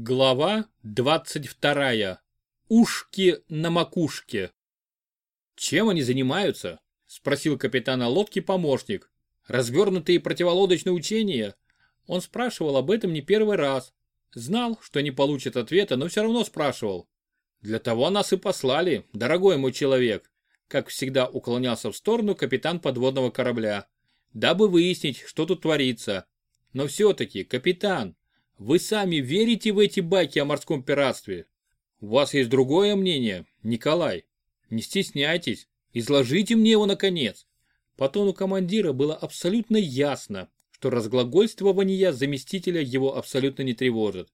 Глава 22. Ушки на макушке. Чем они занимаются? Спросил капитана лодки помощник. Развернутые противолодочные учения? Он спрашивал об этом не первый раз. Знал, что не получит ответа, но все равно спрашивал. Для того нас и послали, дорогой мой человек. Как всегда уклонялся в сторону капитан подводного корабля. Дабы выяснить, что тут творится. Но все-таки, капитан, вы сами верите в эти байки о морском пиратстве? У вас есть другое мнение, Николай? Не стесняйтесь, изложите мне его наконец. По тону командира было абсолютно ясно, что разглагольствование заместителя его абсолютно не тревожит.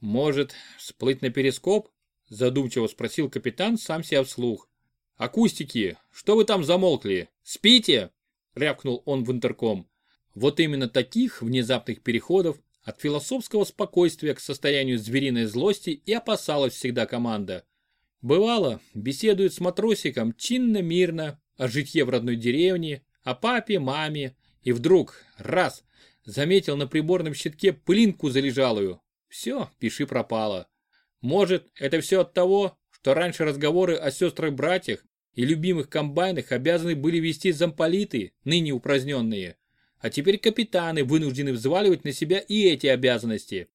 Может, всплыть на перископ? Задумчиво спросил капитан сам себя вслух. «Акустики, что вы там замолкли? Спите?» рявкнул он в интерком. Вот именно таких внезапных переходов от философского спокойствия к состоянию звериной злости и опасалась всегда команда. Бывало, беседует с матросиком чинно-мирно о житье в родной деревне, о папе, маме, и вдруг, раз, заметил на приборном щитке пылинку залежалую. Все, пиши пропало. Может, это все от того, что раньше разговоры о сестрах-братьях и любимых комбайнах обязаны были вести замполиты, ныне упраздненные а теперь капитаны вынуждены взваливать на себя и эти обязанности.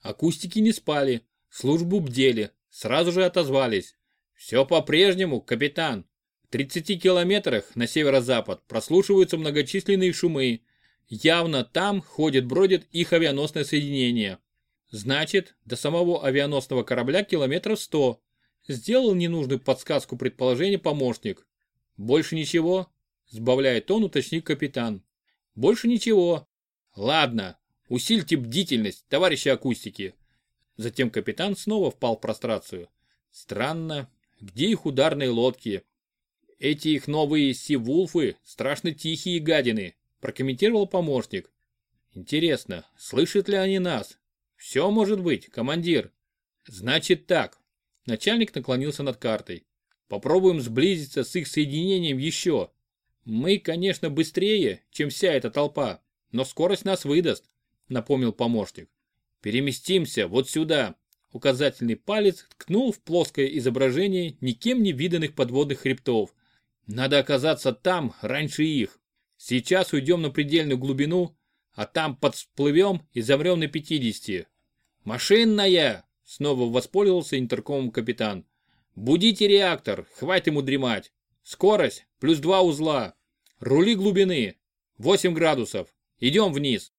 Акустики не спали, службу бдели, сразу же отозвались. Все по-прежнему, капитан. В 30 километрах на северо-запад прослушиваются многочисленные шумы. Явно там ходит-бродит их авианосное соединение. Значит, до самого авианосного корабля километров 100. Сделал ненужную подсказку предположения помощник. Больше ничего? Сбавляет тон, уточнит капитан. Больше ничего. Ладно, усильте бдительность, товарищи акустики. Затем капитан снова впал в прострацию. Странно, где их ударные лодки? Эти их новые сивулфы страшно тихие гадины, прокомментировал помощник. Интересно, слышат ли они нас? Все может быть, командир. Значит так. Начальник наклонился над картой. Попробуем сблизиться с их соединением еще. «Мы, конечно, быстрее, чем вся эта толпа, но скорость нас выдаст», — напомнил помощник. «Переместимся вот сюда». Указательный палец ткнул в плоское изображение никем не виданных подводных хребтов. «Надо оказаться там раньше их. Сейчас уйдем на предельную глубину, а там подсплывем и замрем на 50. «Машинная!» — снова воспользовался интеркомом капитан. «Будите реактор, хватит ему дремать. Скорость плюс два узла. Рули глубины. 8 градусов. Идем вниз.